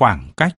khoảng cách.